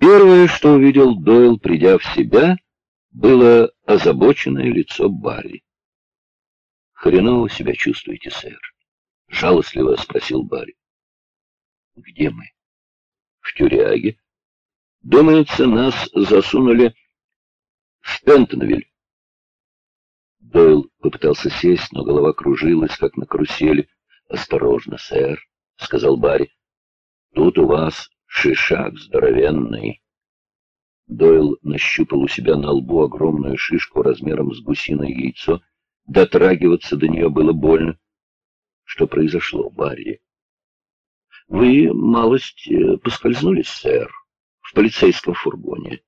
Первое, что увидел Дойл, придя в себя, было озабоченное лицо Барри. «Хреново себя чувствуете, сэр?» — жалостливо спросил Барри. «Где мы?» «В тюряге. Думается, нас засунули в Пентонвиль». Дойл попытался сесть, но голова кружилась, как на карусели. «Осторожно, сэр», — сказал Барри. «Тут у вас шишак здоровенный». Дойл нащупал у себя на лбу огромную шишку размером с гусиное яйцо. Дотрагиваться до нее было больно. Что произошло, Барри? Вы малость э, поскользнулись, сэр, в полицейском фургоне.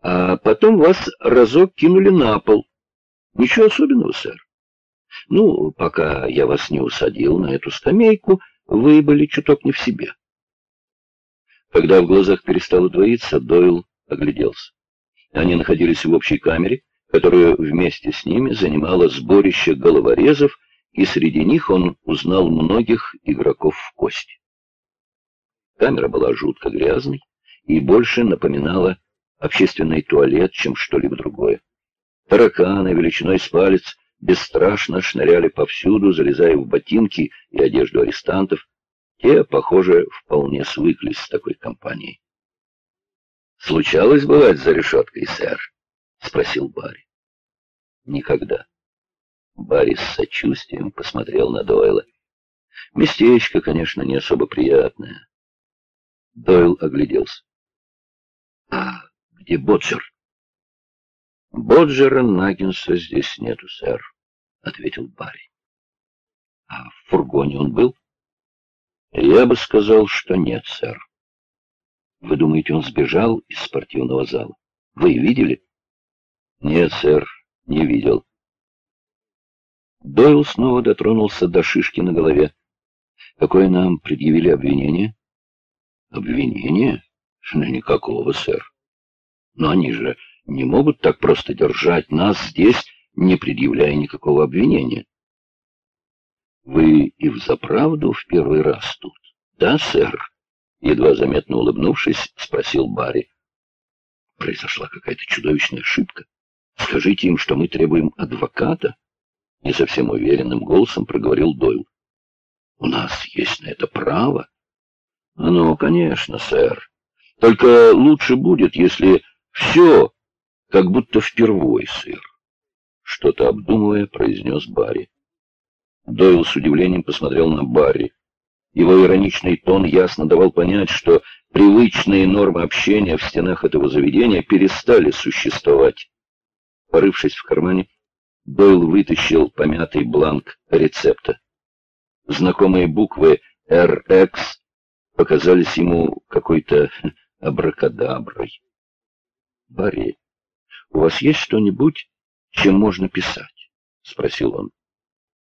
А потом вас разок кинули на пол. Ничего особенного, сэр. Ну, пока я вас не усадил на эту скамейку, вы были чуток не в себе. Когда в глазах перестало двоиться, Дойл огляделся. Они находились в общей камере, которую вместе с ними занимало сборище головорезов, и среди них он узнал многих игроков в кости. Камера была жутко грязной и больше напоминала общественный туалет, чем что-либо другое. Тараканы величиной с палец бесстрашно шныряли повсюду, залезая в ботинки и одежду арестантов. Те, похоже, вполне свыклись с такой компанией. «Случалось бывать за решеткой, сэр?» — спросил Барри. «Никогда». Барри с сочувствием посмотрел на Дойла. «Местечко, конечно, не особо приятное». Дойл огляделся. «А где Боджер?» «Боджера Наггинса здесь нету, сэр», — ответил Барри. «А в фургоне он был?» «Я бы сказал, что нет, сэр». «Вы думаете, он сбежал из спортивного зала? Вы видели?» «Нет, сэр, не видел». Дойл снова дотронулся до шишки на голове. «Какое нам предъявили обвинение?» «Обвинение? Ну, никакого, сэр. Но они же не могут так просто держать нас здесь, не предъявляя никакого обвинения. Вы и взаправду в первый раз тут? Да, сэр? Едва заметно улыбнувшись, спросил Барри. Произошла какая-то чудовищная ошибка. Скажите им, что мы требуем адвоката. Не совсем уверенным голосом проговорил Дойл. У нас есть на это право. Ну, конечно, сэр. Только лучше будет, если все как будто впервой, сыр. Что-то обдумывая, произнес Барри. Дойл с удивлением посмотрел на Барри. Его ироничный тон ясно давал понять, что привычные нормы общения в стенах этого заведения перестали существовать. Порывшись в кармане, Дойл вытащил помятый бланк рецепта. Знакомые буквы «РХ» показались ему какой-то абракадаброй. Барри «У вас есть что-нибудь, чем можно писать?» — спросил он.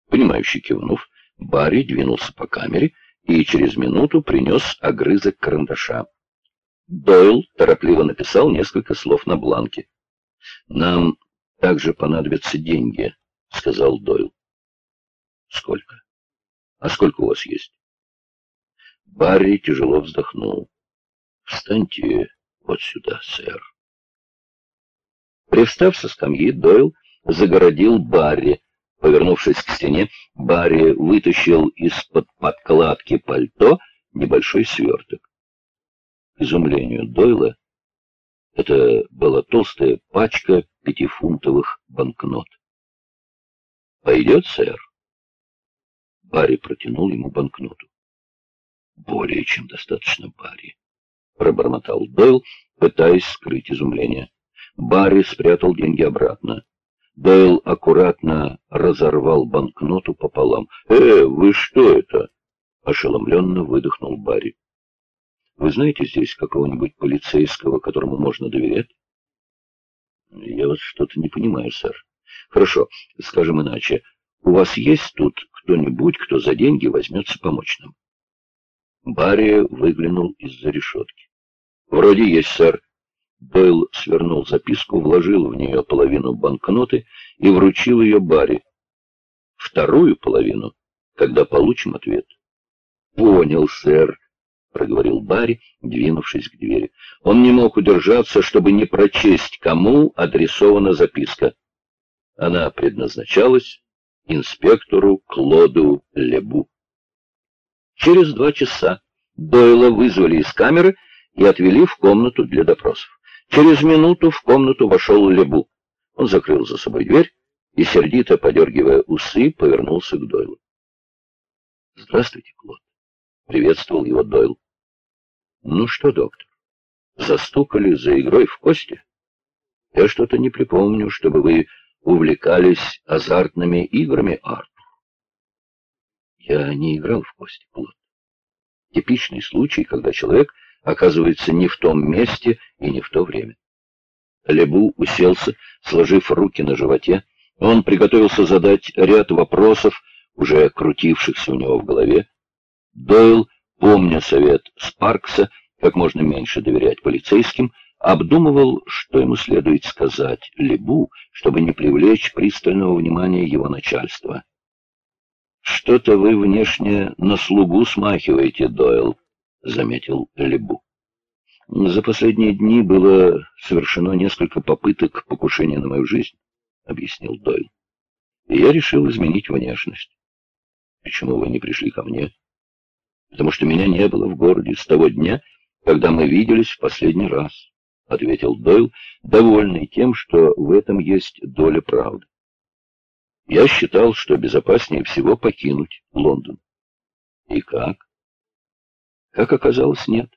Понимающий кивнув, Барри двинулся по камере и через минуту принес огрызок карандаша. Дойл торопливо написал несколько слов на бланке. «Нам также понадобятся деньги», — сказал Дойл. «Сколько? А сколько у вас есть?» Барри тяжело вздохнул. «Встаньте вот сюда, сэр». Привстав со скамьи, Дойл загородил Барри. Повернувшись к стене, Барри вытащил из-под подкладки пальто небольшой сверток. К изумлению Дойла это была толстая пачка пятифунтовых банкнот. «Пойдет, сэр?» Барри протянул ему банкноту. «Более чем достаточно, Барри», — пробормотал Дойл, пытаясь скрыть изумление. Барри спрятал деньги обратно. Дойл аккуратно разорвал банкноту пополам. «Э, вы что это?» — ошеломленно выдохнул Барри. «Вы знаете здесь какого-нибудь полицейского, которому можно доверять?» «Я вот что-то не понимаю, сэр. Хорошо, скажем иначе. У вас есть тут кто-нибудь, кто за деньги возьмется помочь нам?» Барри выглянул из-за решетки. «Вроде есть, сэр. Дойл свернул записку, вложил в нее половину банкноты и вручил ее Барри. Вторую половину, когда получим ответ. «Понял, сэр», — проговорил Барри, двинувшись к двери. Он не мог удержаться, чтобы не прочесть, кому адресована записка. Она предназначалась инспектору Клоду Лебу. Через два часа Дойла вызвали из камеры и отвели в комнату для допросов. Через минуту в комнату вошел Лебу. Он закрыл за собой дверь и, сердито подергивая усы, повернулся к Дойлу. «Здравствуйте, Клод», — приветствовал его Дойл. «Ну что, доктор, застукали за игрой в кости? Я что-то не припомню, чтобы вы увлекались азартными играми, Артур». «Я не играл в кости, Клод. Типичный случай, когда человек оказывается не в том месте и не в то время. Лебу уселся, сложив руки на животе. Он приготовился задать ряд вопросов, уже крутившихся у него в голове. Дойл, помня совет Спаркса, как можно меньше доверять полицейским, обдумывал, что ему следует сказать Лебу, чтобы не привлечь пристального внимания его начальства. «Что-то вы внешне на слугу смахиваете, Дойл», — заметил Лебу. За последние дни было совершено несколько попыток покушения на мою жизнь, — объяснил Дойл. И я решил изменить внешность. Почему вы не пришли ко мне? Потому что меня не было в городе с того дня, когда мы виделись в последний раз, — ответил Дойл, довольный тем, что в этом есть доля правды. Я считал, что безопаснее всего покинуть Лондон. И как? Как оказалось, нет.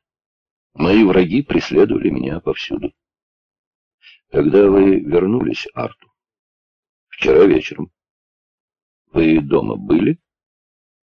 Мои враги преследовали меня повсюду. Когда вы вернулись, Арту? Вчера вечером. Вы дома были?